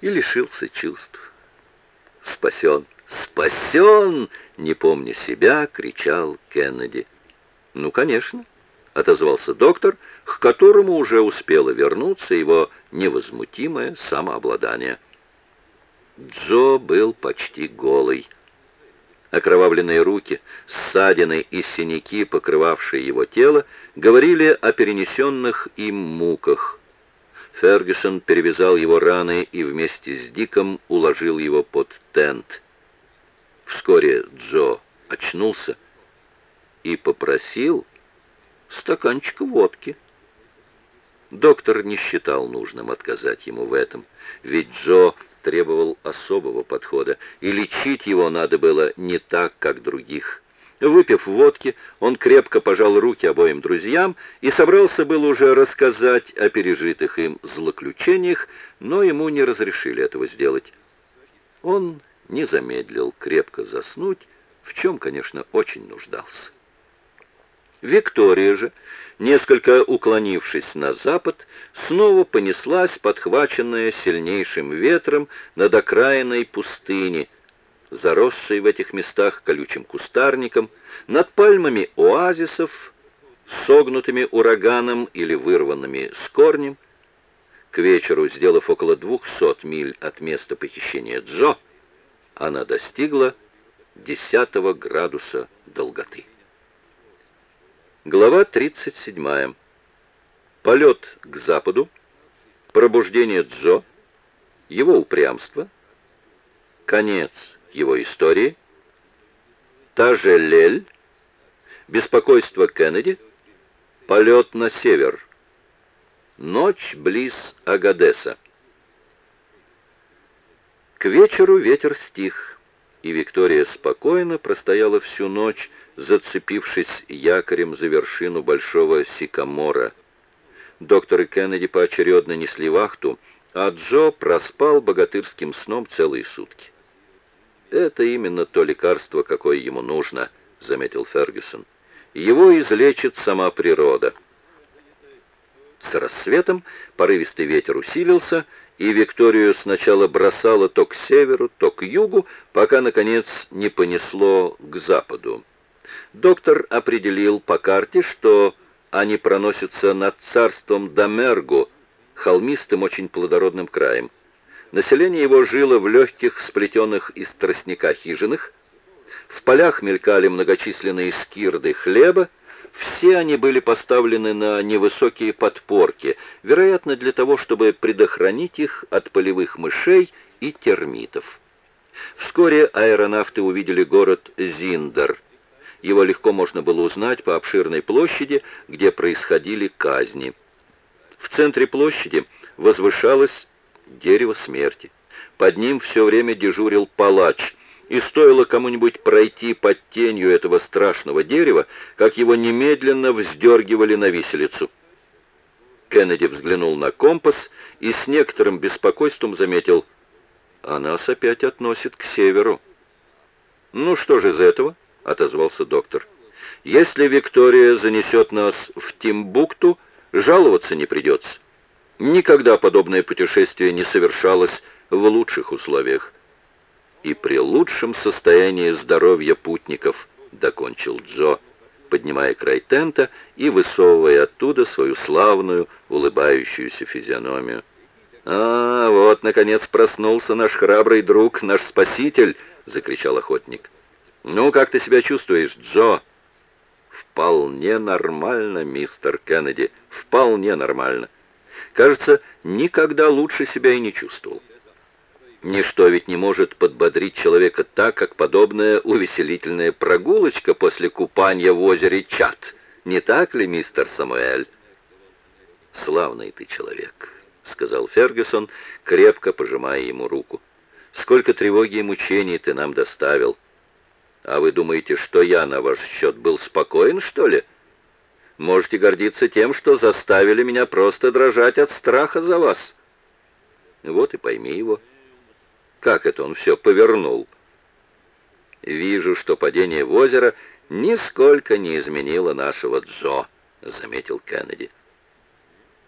и лишился чувств. «Спасен! Спасен!» — не помня себя, кричал Кеннеди. «Ну, конечно!» — отозвался доктор, к которому уже успело вернуться его невозмутимое самообладание. Джо был почти голый. Окровавленные руки, ссадины и синяки, покрывавшие его тело, говорили о перенесенных им муках. Фергюсон перевязал его раны и вместе с Диком уложил его под тент. Вскоре Джо очнулся и попросил стаканчика водки. Доктор не считал нужным отказать ему в этом, ведь Джо требовал особого подхода, и лечить его надо было не так, как других. Выпив водки, он крепко пожал руки обоим друзьям и собрался было уже рассказать о пережитых им злоключениях, но ему не разрешили этого сделать. Он не замедлил крепко заснуть, в чем, конечно, очень нуждался. Виктория же, несколько уклонившись на запад, снова понеслась, подхваченная сильнейшим ветром над окраиной пустыни, заросшей в этих местах колючим кустарником, над пальмами оазисов, согнутыми ураганом или вырванными с корнем. К вечеру, сделав около двухсот миль от места похищения Джо, она достигла десятого градуса долготы. Глава 37. Полет к западу, пробуждение Джо, его упрямство, конец его истории, Тажелель, беспокойство Кеннеди, полет на север, ночь близ Агадеса. К вечеру ветер стих, и Виктория спокойно простояла всю ночь, зацепившись якорем за вершину большого сикамора. Доктор и Кеннеди поочередно несли вахту, а Джо проспал богатырским сном целые сутки. «Это именно то лекарство, какое ему нужно», — заметил Фергюсон. «Его излечит сама природа». С рассветом порывистый ветер усилился, и Викторию сначала бросало то к северу, то к югу, пока, наконец, не понесло к западу. Доктор определил по карте, что они проносятся над царством Дамергу, холмистым очень плодородным краем. Население его жило в легких, сплетенных из тростника хижинах. В полях мелькали многочисленные скирды хлеба. Все они были поставлены на невысокие подпорки, вероятно, для того, чтобы предохранить их от полевых мышей и термитов. Вскоре аэронавты увидели город Зиндер – его легко можно было узнать по обширной площади, где происходили казни. В центре площади возвышалось дерево смерти. Под ним все время дежурил палач, и стоило кому-нибудь пройти под тенью этого страшного дерева, как его немедленно вздергивали на виселицу. Кеннеди взглянул на компас и с некоторым беспокойством заметил, «А нас опять относит к северу». «Ну что же из этого?» — отозвался доктор. «Если Виктория занесет нас в Тимбукту, жаловаться не придется. Никогда подобное путешествие не совершалось в лучших условиях. И при лучшем состоянии здоровья путников», — докончил Джо, поднимая край тента и высовывая оттуда свою славную, улыбающуюся физиономию. «А, вот, наконец, проснулся наш храбрый друг, наш спаситель!» — закричал охотник. «Ну, как ты себя чувствуешь, Джо?» «Вполне нормально, мистер Кеннеди, вполне нормально. Кажется, никогда лучше себя и не чувствовал. Ничто ведь не может подбодрить человека так, как подобная увеселительная прогулочка после купания в озере Чат. Не так ли, мистер Самуэль?» «Славный ты человек», — сказал Фергюсон, крепко пожимая ему руку. «Сколько тревоги и мучений ты нам доставил!» А вы думаете, что я на ваш счет был спокоен, что ли? Можете гордиться тем, что заставили меня просто дрожать от страха за вас. Вот и пойми его. Как это он все повернул? Вижу, что падение в озеро нисколько не изменило нашего Джо, заметил Кеннеди.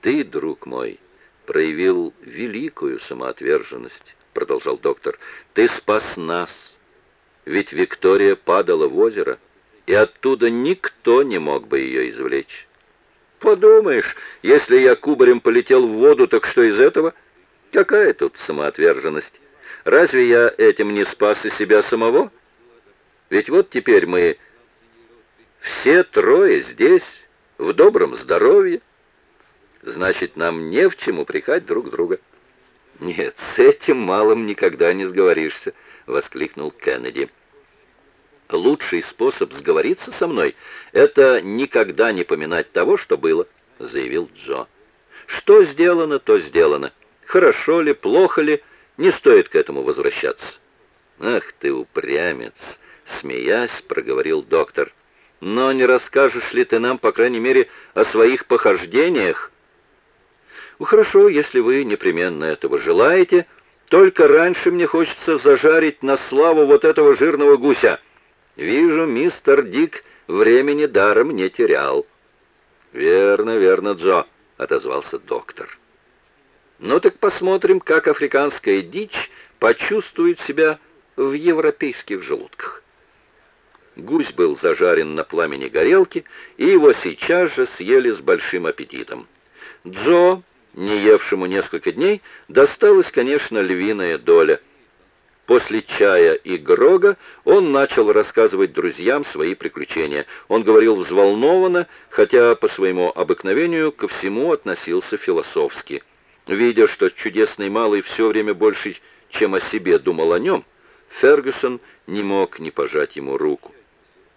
Ты, друг мой, проявил великую самоотверженность, продолжал доктор. Ты спас нас. Ведь Виктория падала в озеро, и оттуда никто не мог бы ее извлечь. Подумаешь, если я кубарем полетел в воду, так что из этого? Какая тут самоотверженность? Разве я этим не спас и себя самого? Ведь вот теперь мы все трое здесь, в добром здоровье. Значит, нам не в чем упрекать друг друга. Нет, с этим малым никогда не сговоришься, воскликнул Кеннеди. Лучший способ сговориться со мной — это никогда не поминать того, что было, — заявил Джо. Что сделано, то сделано. Хорошо ли, плохо ли, не стоит к этому возвращаться. Ах ты упрямец, смеясь, проговорил доктор. Но не расскажешь ли ты нам, по крайней мере, о своих похождениях? Ну, хорошо, если вы непременно этого желаете, только раньше мне хочется зажарить на славу вот этого жирного гуся. Вижу, мистер Дик времени даром не терял. Верно, верно, Джо, отозвался доктор. Ну так посмотрим, как африканская дичь почувствует себя в европейских желудках. Гусь был зажарен на пламени горелки, и его сейчас же съели с большим аппетитом. Джо, не евшему несколько дней, досталась, конечно, львиная доля — После чая и Грога он начал рассказывать друзьям свои приключения. Он говорил взволнованно, хотя по своему обыкновению ко всему относился философски. Видя, что чудесный малый все время больше, чем о себе думал о нем, Фергюсон не мог не пожать ему руку.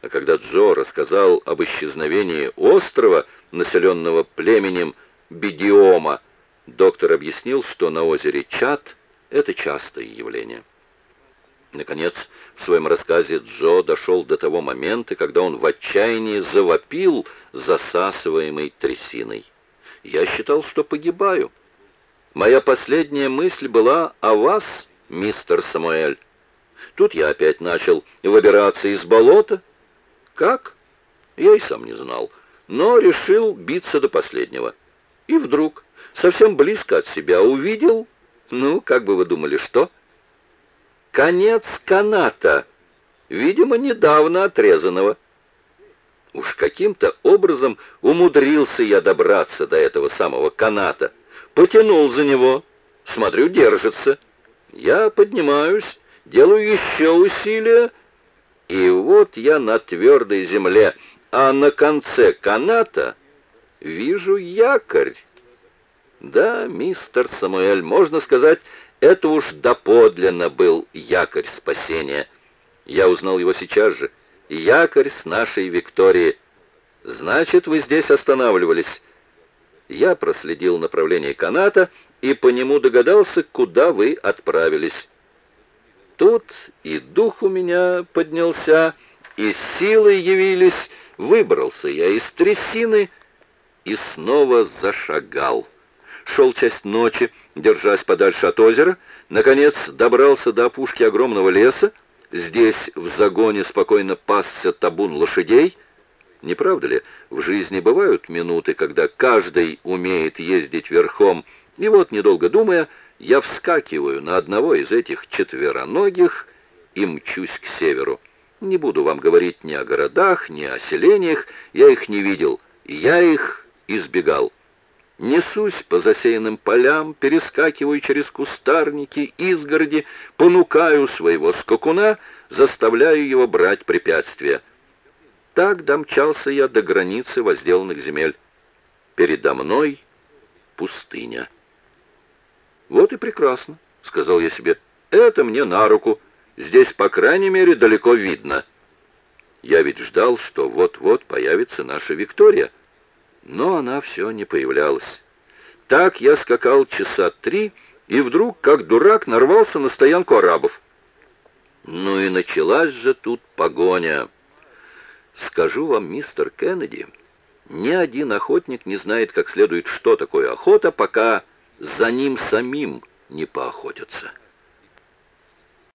А когда Джо рассказал об исчезновении острова, населенного племенем Бедиома, доктор объяснил, что на озере Чат это частое явление. Наконец, в своем рассказе Джо дошел до того момента, когда он в отчаянии завопил засасываемой трясиной. «Я считал, что погибаю. Моя последняя мысль была о вас, мистер Самуэль. Тут я опять начал выбираться из болота. Как? Я и сам не знал, но решил биться до последнего. И вдруг, совсем близко от себя, увидел, ну, как бы вы думали, что?» Конец каната, видимо, недавно отрезанного. Уж каким-то образом умудрился я добраться до этого самого каната. Потянул за него. Смотрю, держится. Я поднимаюсь, делаю еще усилия, и вот я на твердой земле, а на конце каната вижу якорь. Да, мистер Самуэль, можно сказать, это уж доподлинно был якорь спасения. Я узнал его сейчас же. Якорь с нашей Виктории. Значит, вы здесь останавливались. Я проследил направление каната и по нему догадался, куда вы отправились. Тут и дух у меня поднялся, и силы явились, выбрался я из трясины и снова зашагал шел часть ночи, держась подальше от озера, наконец добрался до опушки огромного леса, здесь в загоне спокойно пасся табун лошадей. Не правда ли, в жизни бывают минуты, когда каждый умеет ездить верхом, и вот, недолго думая, я вскакиваю на одного из этих четвероногих и мчусь к северу. Не буду вам говорить ни о городах, ни о селениях, я их не видел, я их избегал. Несусь по засеянным полям, перескакиваю через кустарники, изгороди, понукаю своего скакуна, заставляю его брать препятствия. Так домчался я до границы возделанных земель. Передо мной пустыня. «Вот и прекрасно», — сказал я себе. «Это мне на руку. Здесь, по крайней мере, далеко видно». Я ведь ждал, что вот-вот появится наша Виктория — но она все не появлялась. Так я скакал часа три, и вдруг, как дурак, нарвался на стоянку арабов. Ну и началась же тут погоня. Скажу вам, мистер Кеннеди, ни один охотник не знает как следует, что такое охота, пока за ним самим не поохотятся.